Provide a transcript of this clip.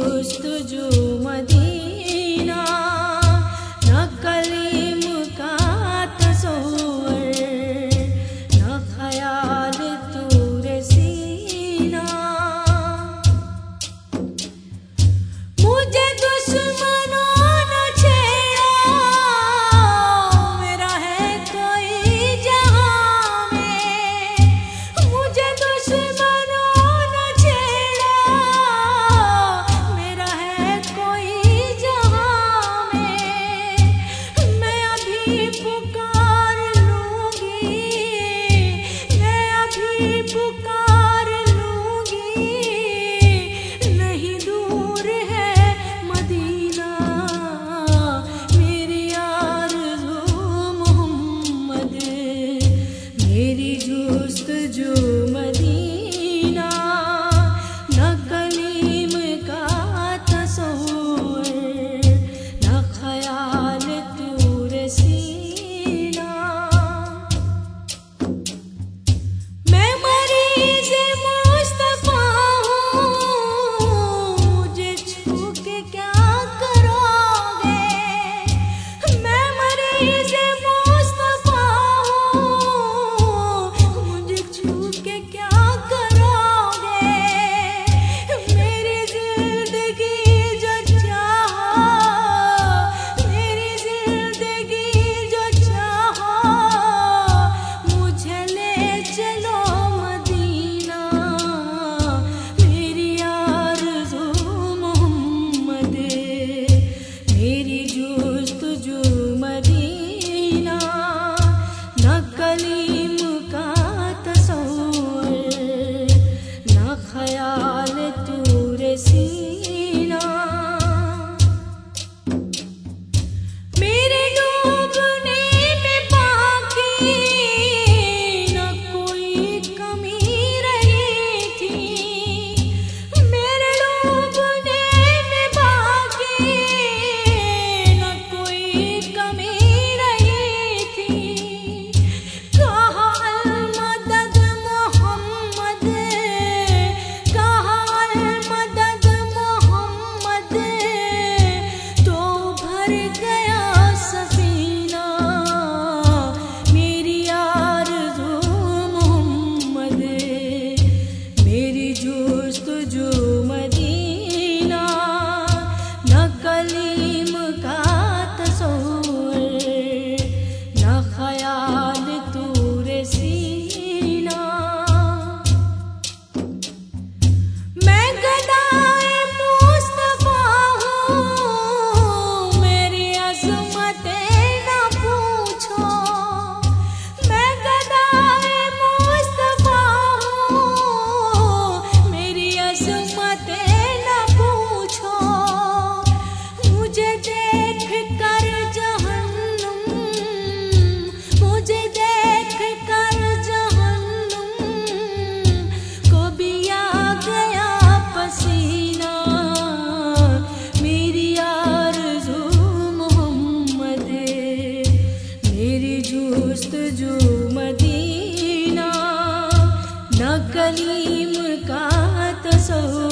جوش تجو مد پکا نہ کلیم کا تصور